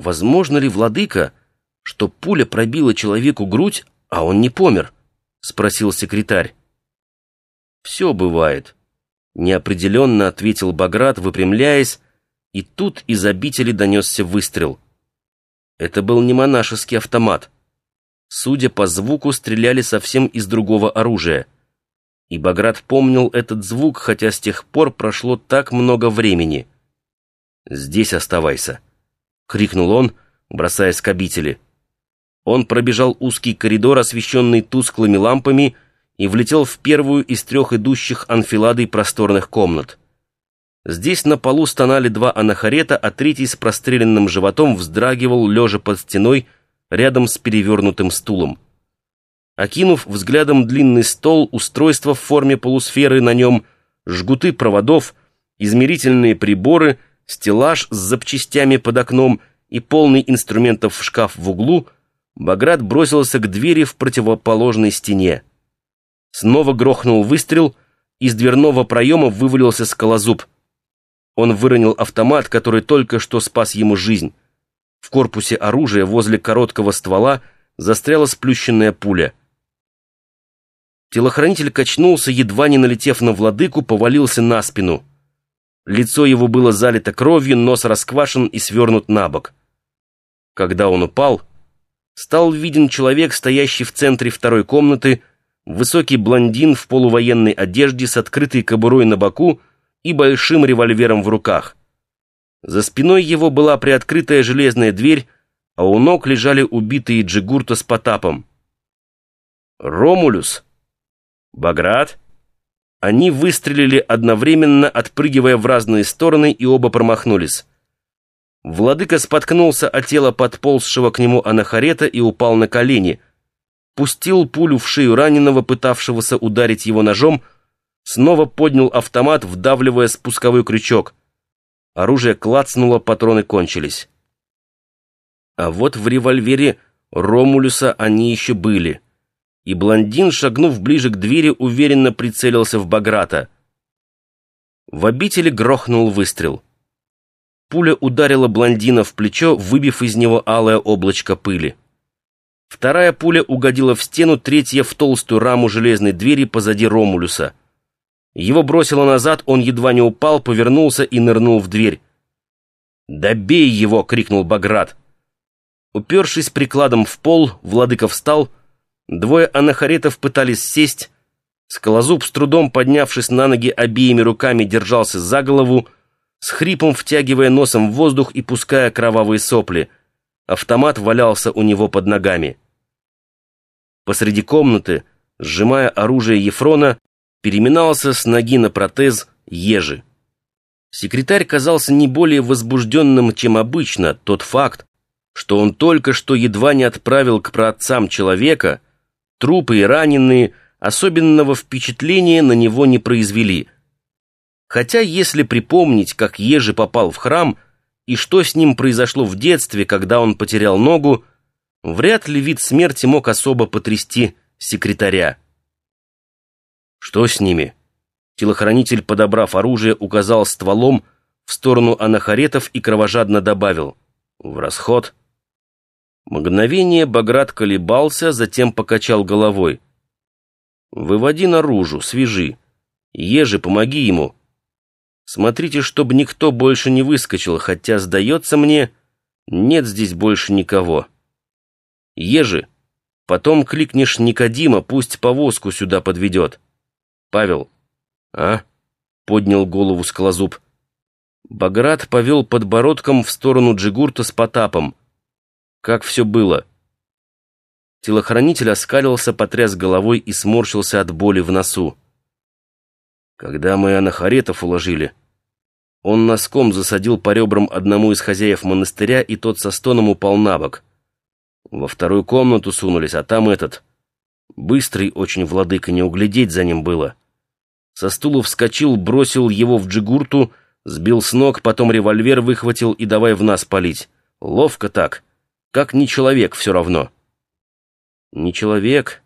возможно ли, владыка, что пуля пробила человеку грудь, а он не помер?» — спросил секретарь. «Все бывает», — неопределенно ответил Баграт, выпрямляясь, и тут из обители донесся выстрел. Это был не монашеский автомат. Судя по звуку, стреляли совсем из другого оружия. И Баграт помнил этот звук, хотя с тех пор прошло так много времени. «Здесь оставайся», — крикнул он, бросаясь к обители. Он пробежал узкий коридор, освещенный тусклыми лампами, и влетел в первую из трех идущих анфиладой просторных комнат. Здесь на полу стонали два анахарета, а третий с простреленным животом вздрагивал, лежа под стеной, рядом с перевернутым стулом. Окинув взглядом длинный стол, устройство в форме полусферы на нем, жгуты проводов, измерительные приборы, стеллаж с запчастями под окном и полный инструментов шкаф в углу, Баграт бросился к двери в противоположной стене. Снова грохнул выстрел, из дверного проема вывалился скалозуб. Он выронил автомат, который только что спас ему жизнь. В корпусе оружия возле короткого ствола застряла сплющенная пуля. Телохранитель качнулся, едва не налетев на владыку, повалился на спину. Лицо его было залито кровью, нос расквашен и свернут на бок. Когда он упал, стал виден человек, стоящий в центре второй комнаты, высокий блондин в полувоенной одежде с открытой кобурой на боку и большим револьвером в руках. За спиной его была приоткрытая железная дверь, а у ног лежали убитые Джигурта с Потапом. «Ромулюс!» «Баграт!» Они выстрелили одновременно, отпрыгивая в разные стороны, и оба промахнулись. Владыка споткнулся от тела подползшего к нему анахарета и упал на колени. Пустил пулю в шею раненого, пытавшегося ударить его ножом, снова поднял автомат, вдавливая спусковой крючок. Оружие клацнуло, патроны кончились. А вот в револьвере Ромулюса они еще были. И блондин, шагнув ближе к двери, уверенно прицелился в Баграта. В обители грохнул выстрел. Пуля ударила блондина в плечо, выбив из него алое облачко пыли. Вторая пуля угодила в стену, третья в толстую раму железной двери позади Ромулюса. Его бросило назад, он едва не упал, повернулся и нырнул в дверь. «Добей его!» — крикнул Баграт. Упершись прикладом в пол, владыка встал. Двое анахаретов пытались сесть. Скалозуб, с трудом поднявшись на ноги обеими руками, держался за голову, с хрипом втягивая носом в воздух и пуская кровавые сопли. Автомат валялся у него под ногами. Посреди комнаты, сжимая оружие Ефрона, переминался с ноги на протез ежи. Секретарь казался не более возбужденным, чем обычно, тот факт, что он только что едва не отправил к праотцам человека, трупы и раненые особенного впечатления на него не произвели. Хотя, если припомнить, как Ежи попал в храм и что с ним произошло в детстве, когда он потерял ногу, вряд ли вид смерти мог особо потрясти секретаря. «Что с ними?» Телохранитель, подобрав оружие, указал стволом в сторону анахаретов и кровожадно добавил «В расход». Мгновение Баграт колебался, затем покачал головой. «Выводи наружу, свяжи. Ежи, помоги ему. Смотрите, чтобы никто больше не выскочил, хотя, сдается мне, нет здесь больше никого. Ежи, потом кликнешь Никодима, пусть повозку сюда подведет». «Павел». «А?» — поднял голову скалозуб. Баграт повел подбородком в сторону Джигурта с Потапом. «Как все было?» Телохранитель оскалился, потряс головой и сморщился от боли в носу. Когда мы анахаретов уложили, он носком засадил по ребрам одному из хозяев монастыря, и тот со стоном упал на бок. Во вторую комнату сунулись, а там этот... Быстрый очень владыка, не углядеть за ним было. Со стула вскочил, бросил его в джигурту, сбил с ног, потом револьвер выхватил и давай в нас палить. Ловко так, как не человек все равно. Не человек.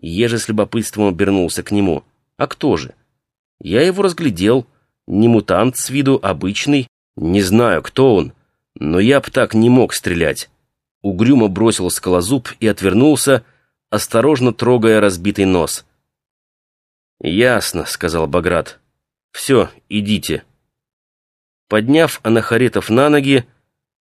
Еже с любопытством обернулся к нему. А кто же? Я его разглядел. Не мутант с виду, обычный. Не знаю, кто он. но я б так не мог стрелять. Угрюмо бросил скалозуб и отвернулся, осторожно трогая разбитый нос. «Ясно», — сказал Баграт. «Все, идите». Подняв анахаретов на ноги,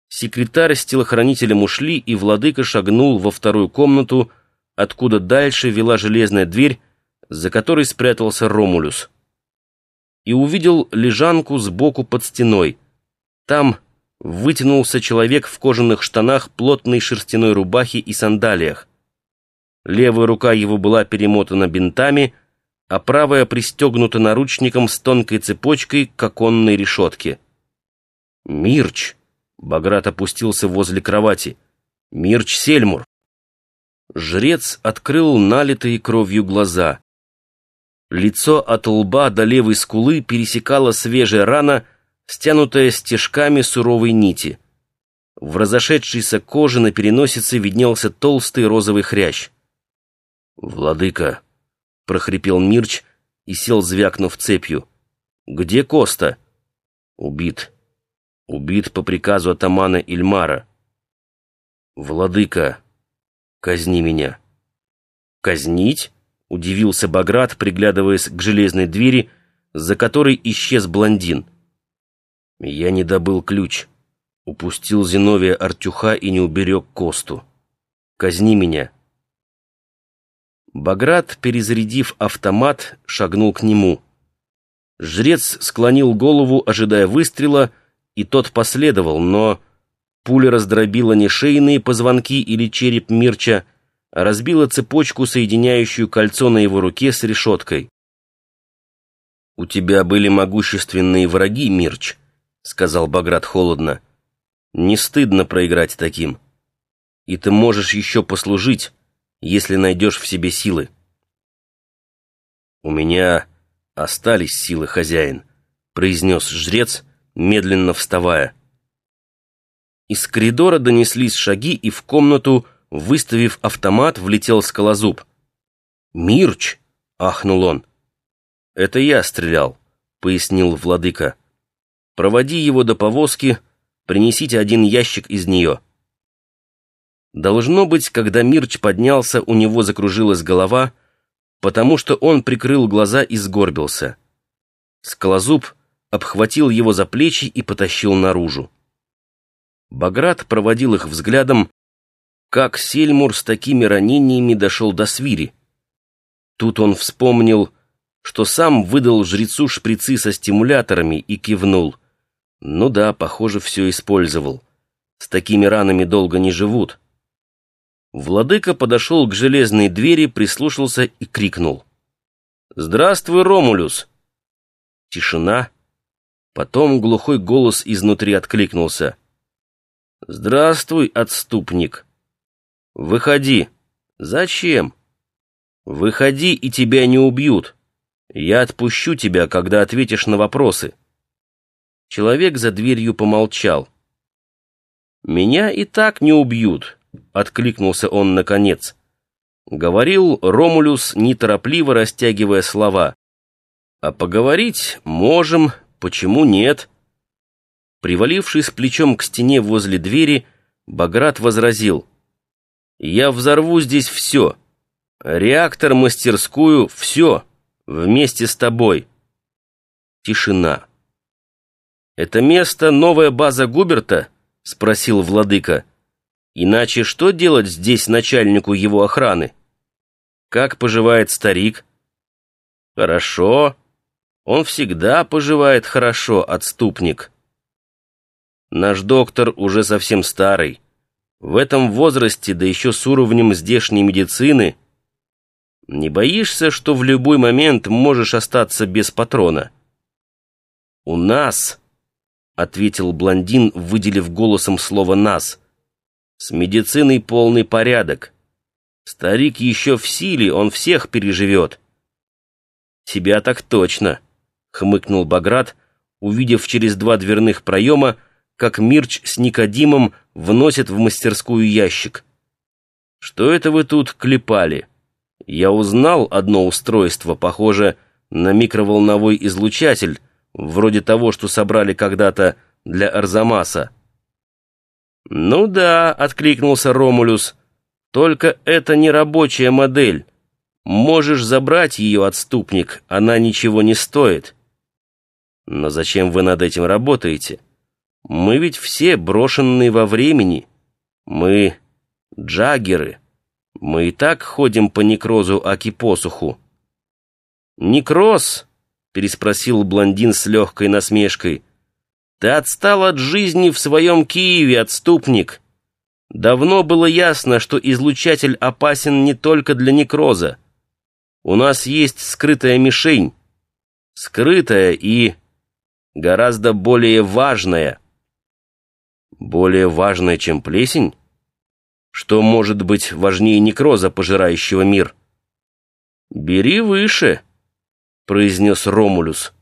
секретарь с телохранителем ушли, и владыка шагнул во вторую комнату, откуда дальше вела железная дверь, за которой спрятался Ромулюс. И увидел лежанку сбоку под стеной. Там вытянулся человек в кожаных штанах, плотной шерстяной рубахе и сандалиях. Левая рука его была перемотана бинтами, а правая пристегнута наручником с тонкой цепочкой к оконной решетке. «Мирч!» — Баграт опустился возле кровати. «Мирч Сельмур!» Жрец открыл налитые кровью глаза. Лицо от лба до левой скулы пересекала свежая рана, стянутая стежками суровой нити. В разошедшейся коже на переносице виднелся толстый розовый хрящ. «Владыка!» — прохрипел Мирч и сел, звякнув цепью. «Где Коста?» «Убит. Убит по приказу атамана Ильмара». «Владыка, казни меня». «Казнить?» — удивился Баграт, приглядываясь к железной двери, за которой исчез блондин. «Я не добыл ключ. Упустил Зиновия Артюха и не уберег Косту. Казни меня». Баграт, перезарядив автомат, шагнул к нему. Жрец склонил голову, ожидая выстрела, и тот последовал, но пуля раздробила не шейные позвонки или череп Мирча, разбила цепочку, соединяющую кольцо на его руке с решеткой. «У тебя были могущественные враги, Мирч», — сказал Баграт холодно. «Не стыдно проиграть таким. И ты можешь еще послужить, если найдешь в себе силы. «У меня остались силы, хозяин», — произнес жрец, медленно вставая. Из коридора донеслись шаги, и в комнату, выставив автомат, влетел скалозуб. «Мирч!» — ахнул он. «Это я стрелял», — пояснил владыка. «Проводи его до повозки, принесите один ящик из нее». Должно быть, когда Мирч поднялся, у него закружилась голова, потому что он прикрыл глаза и сгорбился. Скалозуб обхватил его за плечи и потащил наружу. Баграт проводил их взглядом, как Сельмур с такими ранениями дошел до свири. Тут он вспомнил, что сам выдал жрецу шприцы со стимуляторами и кивнул. Ну да, похоже, все использовал. С такими ранами долго не живут. Владыка подошел к железной двери, прислушался и крикнул. «Здравствуй, Ромулюс!» Тишина. Потом глухой голос изнутри откликнулся. «Здравствуй, отступник!» «Выходи!» «Зачем?» «Выходи, и тебя не убьют. Я отпущу тебя, когда ответишь на вопросы». Человек за дверью помолчал. «Меня и так не убьют. — откликнулся он наконец. Говорил Ромулюс, неторопливо растягивая слова. «А поговорить можем, почему нет?» Привалившись плечом к стене возле двери, Баграт возразил. «Я взорву здесь все. Реактор, мастерскую, все. Вместе с тобой». Тишина. «Это место новая база Губерта?» — спросил владыка. Иначе что делать здесь начальнику его охраны? Как поживает старик? Хорошо. Он всегда поживает хорошо, отступник. Наш доктор уже совсем старый. В этом возрасте, да еще с уровнем здешней медицины, не боишься, что в любой момент можешь остаться без патрона? «У нас», — ответил блондин, выделив голосом слово «нас», — с медициной полный порядок. Старик еще в силе, он всех переживет. Тебя так точно, хмыкнул Баграт, увидев через два дверных проема, как Мирч с Никодимом вносят в мастерскую ящик. Что это вы тут клепали? Я узнал одно устройство, похоже на микроволновой излучатель, вроде того, что собрали когда-то для Арзамаса. «Ну да», — откликнулся Ромулюс, — «только это не рабочая модель. Можешь забрать ее, отступник, она ничего не стоит». «Но зачем вы над этим работаете? Мы ведь все брошенные во времени. Мы джаггеры. Мы и так ходим по некрозу Аки-посуху». «Некроз?» — переспросил блондин с легкой насмешкой. «Ты отстал от жизни в своем Киеве, отступник. Давно было ясно, что излучатель опасен не только для некроза. У нас есть скрытая мишень. Скрытая и гораздо более важная». «Более важная, чем плесень?» Что может быть важнее некроза, пожирающего мир? «Бери выше», — произнес Ромулюс.